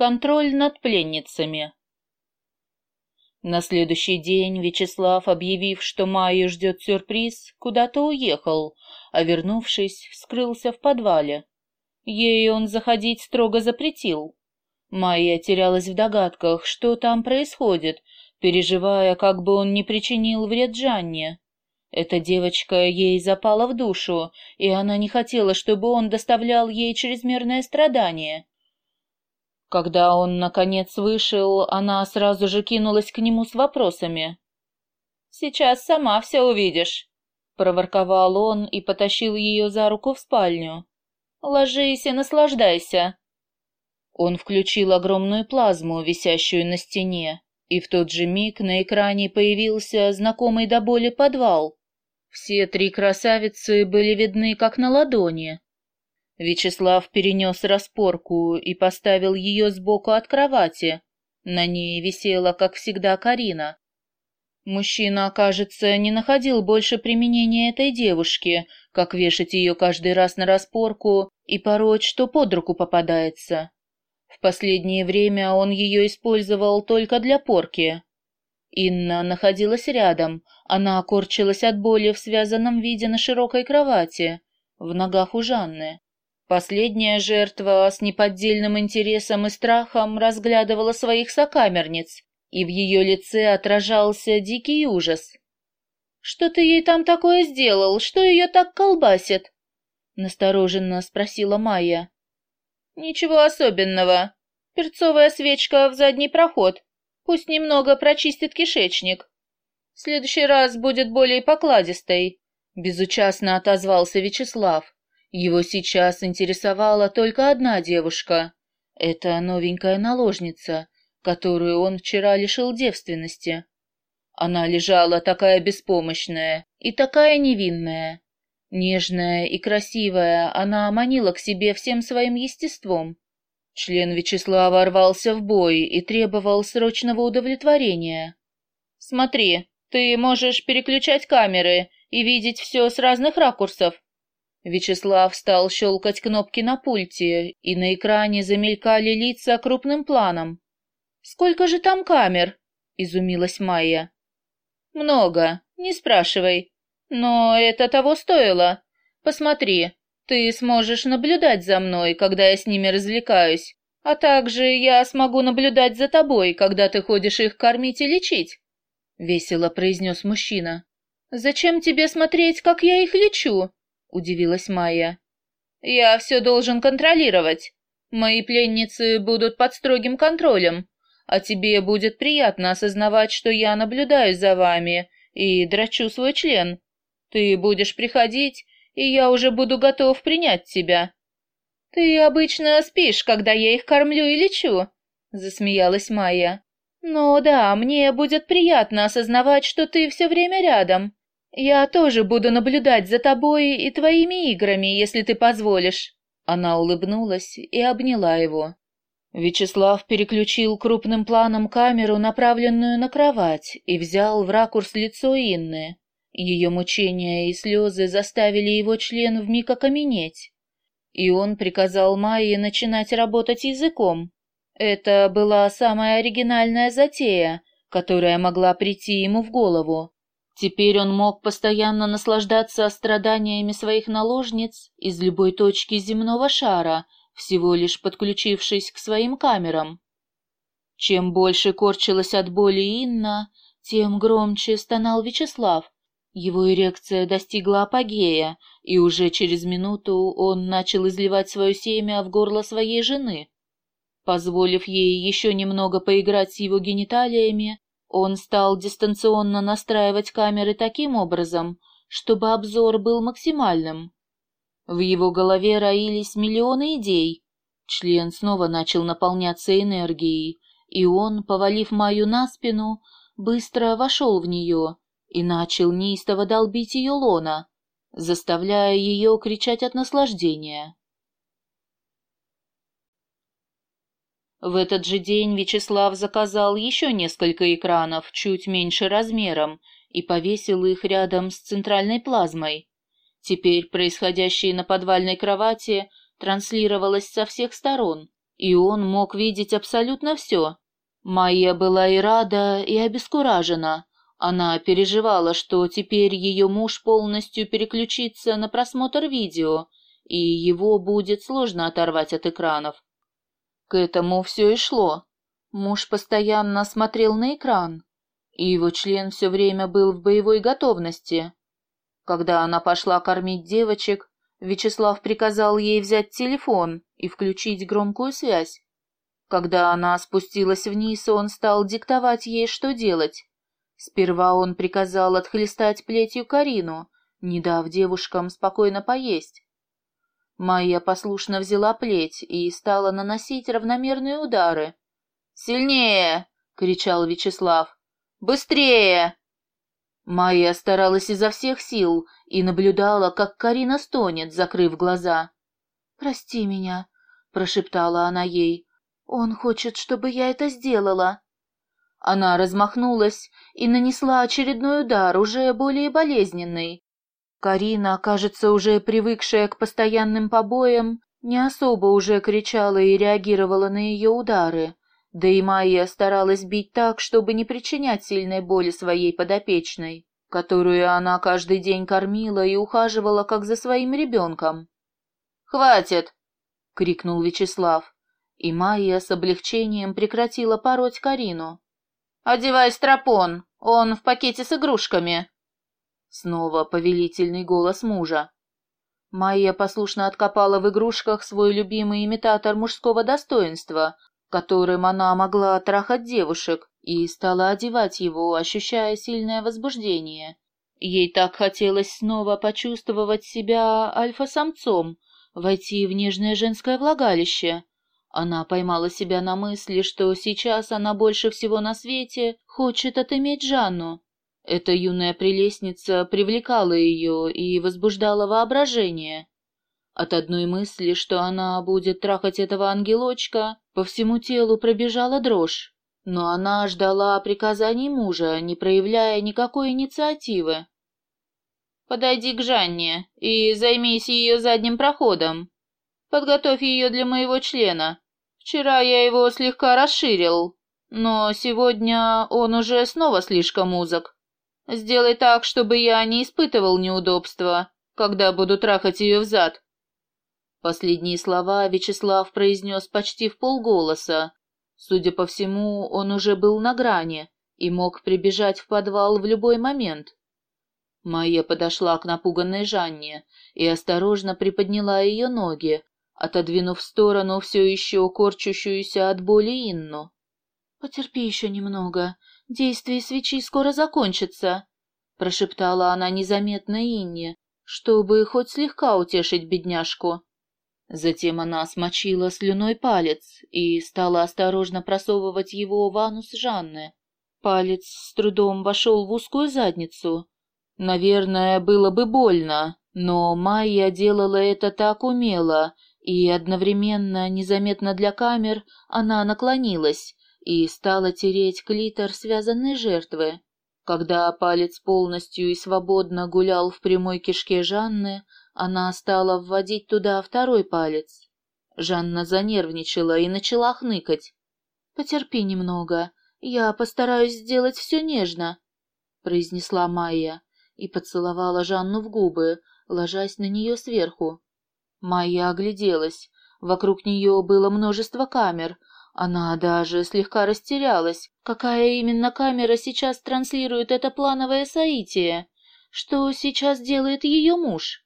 Контроль над пленницами. На следующий день Вячеслав, объявив, что Майю ждет сюрприз, куда-то уехал, а вернувшись, скрылся в подвале. Ей он заходить строго запретил. Майя терялась в догадках, что там происходит, переживая, как бы он не причинил вред Жанне. Эта девочка ей запала в душу, и она не хотела, чтобы он доставлял ей чрезмерное страдание. Когда он, наконец, вышел, она сразу же кинулась к нему с вопросами. «Сейчас сама все увидишь», — проворковал он и потащил ее за руку в спальню. «Ложись и наслаждайся». Он включил огромную плазму, висящую на стене, и в тот же миг на экране появился знакомый до боли подвал. Все три красавицы были видны как на ладони. Вячеслав перенес распорку и поставил ее сбоку от кровати. На ней висела, как всегда, Карина. Мужчина, кажется, не находил больше применения этой девушке, как вешать ее каждый раз на распорку и пороть, что под руку попадается. В последнее время он ее использовал только для порки. Инна находилась рядом, она корчилась от боли в связанном виде на широкой кровати, в ногах у Жанны. Последняя жертва с неподдельным интересом и страхом разглядывала своих сокамерниц, и в ее лице отражался дикий ужас. «Что ты ей там такое сделал? Что ее так колбасит?» — настороженно спросила Майя. «Ничего особенного. Перцовая свечка в задний проход. Пусть немного прочистит кишечник. В следующий раз будет более покладистой, безучастно отозвался Вячеслав. Его сейчас интересовала только одна девушка. Это новенькая наложница, которую он вчера лишил девственности. Она лежала такая беспомощная и такая невинная. Нежная и красивая, она манила к себе всем своим естеством. Член Вячеслава рвался в бой и требовал срочного удовлетворения. «Смотри, ты можешь переключать камеры и видеть все с разных ракурсов. Вячеслав стал щелкать кнопки на пульте, и на экране замелькали лица крупным планом. «Сколько же там камер?» — изумилась Майя. «Много, не спрашивай. Но это того стоило. Посмотри, ты сможешь наблюдать за мной, когда я с ними развлекаюсь, а также я смогу наблюдать за тобой, когда ты ходишь их кормить и лечить весело произнес мужчина. Зачем тебе смотреть, как я их лечу? Удивилась Майя. Я все должен контролировать. Мои пленницы будут под строгим контролем, а тебе будет приятно осознавать, что я наблюдаю за вами и драчу свой член. Ты будешь приходить, и я уже буду готов принять тебя. Ты обычно спишь, когда я их кормлю и лечу, засмеялась Майя. «Ну да, мне будет приятно осознавать, что ты все время рядом. Я тоже буду наблюдать за тобой и твоими играми, если ты позволишь». Она улыбнулась и обняла его. Вячеслав переключил крупным планом камеру, направленную на кровать, и взял в ракурс лицо Инны. Ее мучения и слезы заставили его член вмиг окаменеть. И он приказал Майе начинать работать языком. Это была самая оригинальная затея, которая могла прийти ему в голову. Теперь он мог постоянно наслаждаться страданиями своих наложниц из любой точки земного шара, всего лишь подключившись к своим камерам. Чем больше корчилась от боли Инна, тем громче стонал Вячеслав. Его эрекция достигла апогея, и уже через минуту он начал изливать свое семя в горло своей жены. Позволив ей еще немного поиграть с его гениталиями, он стал дистанционно настраивать камеры таким образом, чтобы обзор был максимальным. В его голове роились миллионы идей. Член снова начал наполняться энергией, и он, повалив Маю на спину, быстро вошел в нее и начал неистово долбить ее лона, заставляя ее кричать от наслаждения. В этот же день Вячеслав заказал еще несколько экранов, чуть меньше размером, и повесил их рядом с центральной плазмой. Теперь происходящее на подвальной кровати транслировалось со всех сторон, и он мог видеть абсолютно все. Майя была и рада, и обескуражена. Она переживала, что теперь ее муж полностью переключится на просмотр видео, и его будет сложно оторвать от экранов. К этому все и шло. Муж постоянно смотрел на экран, и его член все время был в боевой готовности. Когда она пошла кормить девочек, Вячеслав приказал ей взять телефон и включить громкую связь. Когда она спустилась вниз, он стал диктовать ей, что делать. Сперва он приказал отхлестать плетью Карину, не дав девушкам спокойно поесть. Майя послушно взяла плеть и стала наносить равномерные удары. «Сильнее!» — кричал Вячеслав. «Быстрее!» Майя старалась изо всех сил и наблюдала, как Карина стонет, закрыв глаза. «Прости меня», — прошептала она ей. «Он хочет, чтобы я это сделала». Она размахнулась и нанесла очередной удар, уже более болезненный. Карина, кажется, уже привыкшая к постоянным побоям, не особо уже кричала и реагировала на ее удары. Да и Майя старалась бить так, чтобы не причинять сильной боли своей подопечной, которую она каждый день кормила и ухаживала как за своим ребенком. «Хватит!» — крикнул Вячеслав, и Майя с облегчением прекратила пороть Карину. «Одевай стропон, он в пакете с игрушками!» Снова повелительный голос мужа. Майя послушно откопала в игрушках свой любимый имитатор мужского достоинства, которым она могла трахать девушек, и стала одевать его, ощущая сильное возбуждение. Ей так хотелось снова почувствовать себя альфа-самцом, войти в нежное женское влагалище. Она поймала себя на мысли, что сейчас она больше всего на свете хочет отыметь Жанну. Эта юная прелестница привлекала ее и возбуждала воображение. От одной мысли, что она будет трахать этого ангелочка, по всему телу пробежала дрожь. Но она ждала приказаний мужа, не проявляя никакой инициативы. «Подойди к Жанне и займись ее задним проходом. Подготовь ее для моего члена. Вчера я его слегка расширил, но сегодня он уже снова слишком узок. Сделай так, чтобы я не испытывал неудобства, когда буду трахать ее взад. Последние слова Вячеслав произнес почти в полголоса. Судя по всему, он уже был на грани и мог прибежать в подвал в любой момент. Майя подошла к напуганной Жанне и осторожно приподняла ее ноги, отодвинув в сторону все еще корчущуюся от боли Инну. «Потерпи еще немного, действие свечи скоро закончится», — прошептала она незаметно Инне, чтобы хоть слегка утешить бедняжку. Затем она смочила слюной палец и стала осторожно просовывать его в анус Жанны. Палец с трудом вошел в узкую задницу. Наверное, было бы больно, но Майя делала это так умело, и одновременно, незаметно для камер, она наклонилась и стала тереть клитор связанной жертвы. Когда палец полностью и свободно гулял в прямой кишке Жанны, она стала вводить туда второй палец. Жанна занервничала и начала хныкать. «Потерпи немного, я постараюсь сделать все нежно», — произнесла Майя и поцеловала Жанну в губы, ложась на нее сверху. Майя огляделась. Вокруг нее было множество камер. Она даже слегка растерялась, какая именно камера сейчас транслирует это плановое соитие. Что сейчас делает ее муж?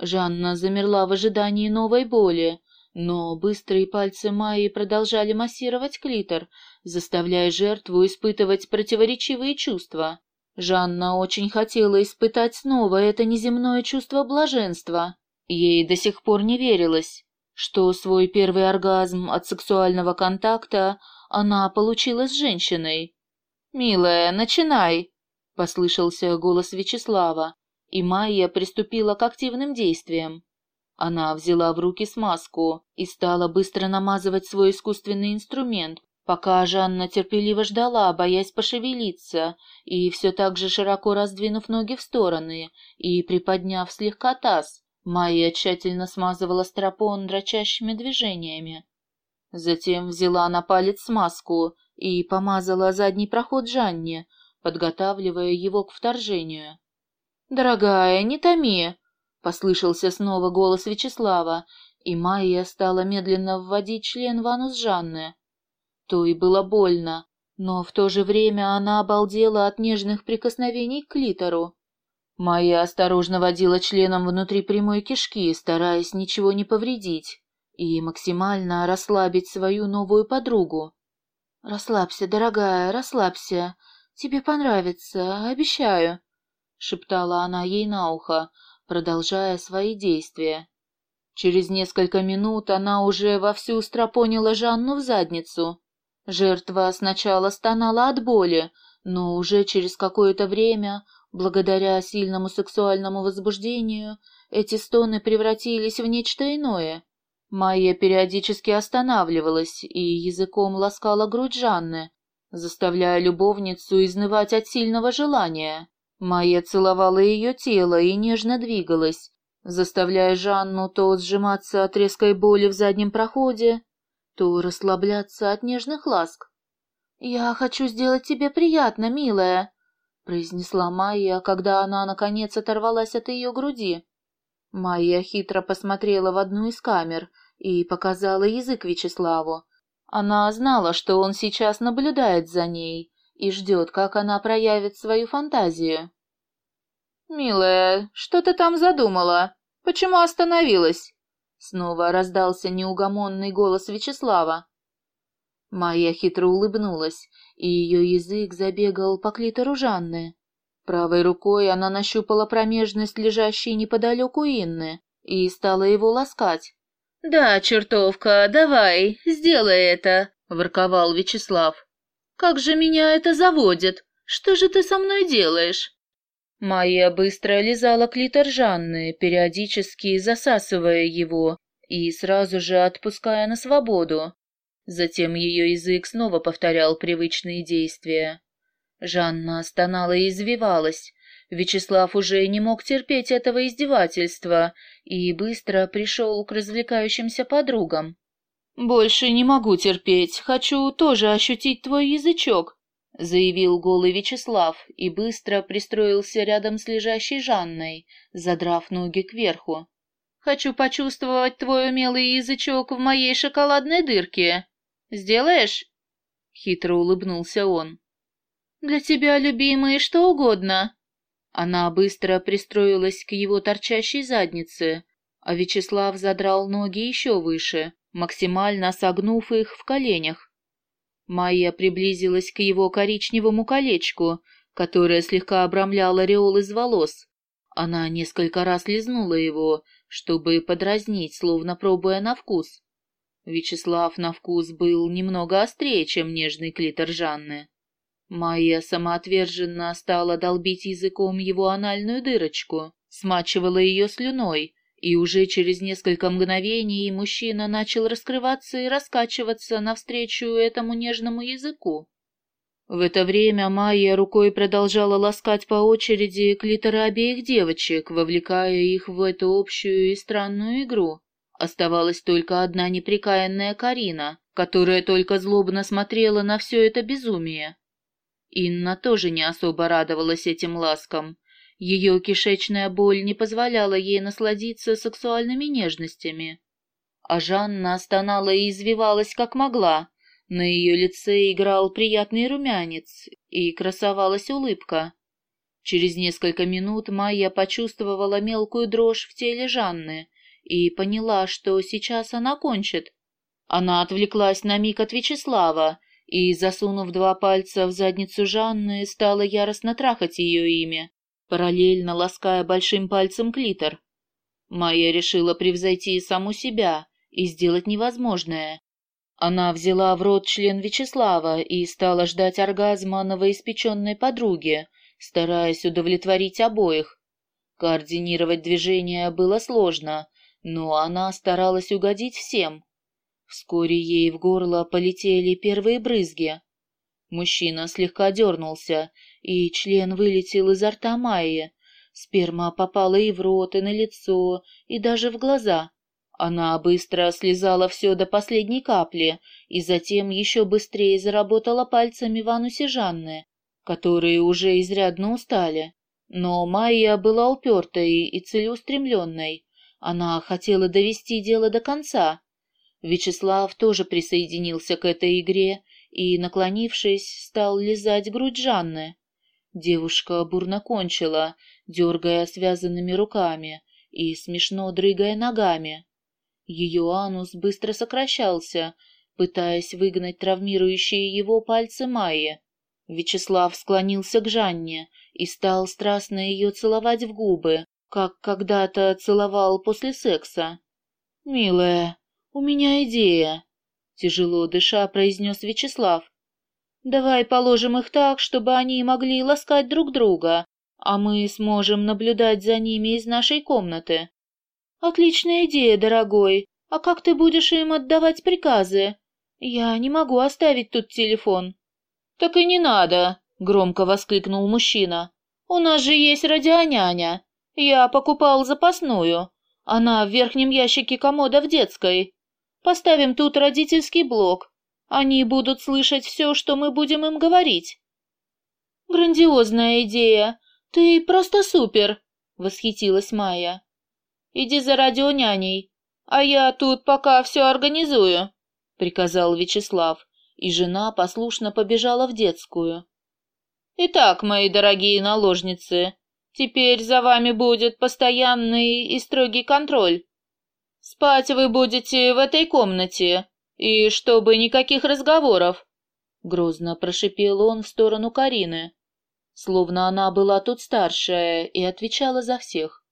Жанна замерла в ожидании новой боли, но быстрые пальцы Майи продолжали массировать клитор, заставляя жертву испытывать противоречивые чувства. Жанна очень хотела испытать снова это неземное чувство блаженства. Ей до сих пор не верилось, что свой первый оргазм от сексуального контакта она получила с женщиной. «Милая, начинай!» — послышался голос Вячеслава и Майя приступила к активным действиям. Она взяла в руки смазку и стала быстро намазывать свой искусственный инструмент, пока Жанна терпеливо ждала, боясь пошевелиться, и все так же широко раздвинув ноги в стороны и приподняв слегка таз, Майя тщательно смазывала стропон дрочащими движениями. Затем взяла на палец смазку и помазала задний проход Жанне, подготавливая его к вторжению. «Дорогая, не томи!» — послышался снова голос Вячеслава, и Майя стала медленно вводить член в анус Жанны. То и было больно, но в то же время она обалдела от нежных прикосновений к клитору. Майя осторожно водила членом внутри прямой кишки, стараясь ничего не повредить и максимально расслабить свою новую подругу. «Расслабься, дорогая, расслабься. Тебе понравится, обещаю», — шептала она ей на ухо, продолжая свои действия. Через несколько минут она уже вовсю стропонила Жанну в задницу. Жертва сначала стонала от боли, но уже через какое-то время, благодаря сильному сексуальному возбуждению, эти стоны превратились в нечто иное. Майя периодически останавливалась и языком ласкала грудь Жанны, заставляя любовницу изнывать от сильного желания. Майя целовала ее тело и нежно двигалась, заставляя Жанну то сжиматься от резкой боли в заднем проходе, то расслабляться от нежных ласк. «Я хочу сделать тебе приятно, милая», — произнесла Майя, когда она, наконец, оторвалась от ее груди. Майя хитро посмотрела в одну из камер и показала язык Вячеславу. Она знала, что он сейчас наблюдает за ней и ждет, как она проявит свою фантазию. «Милая, что ты там задумала?» Почему остановилась?» Снова раздался неугомонный голос Вячеслава. Майя хитро улыбнулась, и ее язык забегал по клитору Жанны. Правой рукой она нащупала промежность, лежащей неподалеку Инны, и стала его ласкать. «Да, чертовка, давай, сделай это!» — ворковал Вячеслав. «Как же меня это заводит! Что же ты со мной делаешь?» Майя быстро лизала клитор Жанны, периодически засасывая его и сразу же отпуская на свободу. Затем ее язык снова повторял привычные действия. Жанна стонала и извивалась. Вячеслав уже не мог терпеть этого издевательства и быстро пришел к развлекающимся подругам. «Больше не могу терпеть, хочу тоже ощутить твой язычок», — заявил голый Вячеслав и быстро пристроился рядом с лежащей Жанной, задрав ноги кверху. «Хочу почувствовать твой умелый язычок в моей шоколадной дырке. Сделаешь?» Хитро улыбнулся он. «Для тебя, любимый, что угодно». Она быстро пристроилась к его торчащей заднице, а Вячеслав задрал ноги еще выше, максимально согнув их в коленях. Майя приблизилась к его коричневому колечку, которое слегка обрамляло ореол из волос. Она несколько раз лизнула его, чтобы подразнить, словно пробуя на вкус. Вячеслав на вкус был немного острее, чем нежный клитор Жанны. Майя самоотверженно стала долбить языком его анальную дырочку, смачивала ее слюной, и уже через несколько мгновений мужчина начал раскрываться и раскачиваться навстречу этому нежному языку. В это время Майя рукой продолжала ласкать по очереди клиторы обеих девочек, вовлекая их в эту общую и странную игру. Оставалась только одна неприкаянная Карина, которая только злобно смотрела на все это безумие. Инна тоже не особо радовалась этим ласкам, ее кишечная боль не позволяла ей насладиться сексуальными нежностями. А Жанна стонала и извивалась как могла. На ее лице играл приятный румянец и красовалась улыбка. Через несколько минут Майя почувствовала мелкую дрожь в теле Жанны и поняла, что сейчас она кончит. Она отвлеклась на миг от Вячеслава и, засунув два пальца в задницу Жанны, стала яростно трахать ее ими параллельно лаская большим пальцем клитор. Майя решила превзойти саму себя и сделать невозможное. Она взяла в рот член Вячеслава и стала ждать оргазма новоиспеченной подруги, стараясь удовлетворить обоих. Координировать движения было сложно, но она старалась угодить всем. Вскоре ей в горло полетели первые брызги. Мужчина слегка дернулся и член вылетел изо рта Майи. Сперма попала и в рот, и на лицо, и даже в глаза. Она быстро слезала все до последней капли и затем еще быстрее заработала пальцами в анусе Жанны, которые уже изрядно устали. Но Майя была упертой и целеустремленной. Она хотела довести дело до конца. Вячеслав тоже присоединился к этой игре и, наклонившись, стал лизать грудь Жанны. Девушка бурно кончила, дергая связанными руками и смешно дрыгая ногами. Ее анус быстро сокращался, пытаясь выгнать травмирующие его пальцы Майи. Вячеслав склонился к Жанне и стал страстно ее целовать в губы, как когда-то целовал после секса. «Милая, у меня идея», — тяжело дыша произнес Вячеслав. «Давай положим их так, чтобы они могли ласкать друг друга, а мы сможем наблюдать за ними из нашей комнаты. «Отличная идея, дорогой. А как ты будешь им отдавать приказы? Я не могу оставить тут телефон». «Так и не надо», — громко воскликнул мужчина. «У нас же есть радионяня. Я покупал запасную. Она в верхнем ящике комода в детской. Поставим тут родительский блок. Они будут слышать все, что мы будем им говорить». «Грандиозная идея. Ты просто супер», — восхитилась Майя. Иди за радионяней, а я тут пока все организую», — приказал Вячеслав, и жена послушно побежала в детскую. «Итак, мои дорогие наложницы, теперь за вами будет постоянный и строгий контроль. Спать вы будете в этой комнате, и чтобы никаких разговоров», — грозно прошипел он в сторону Карины, словно она была тут старшая и отвечала за всех.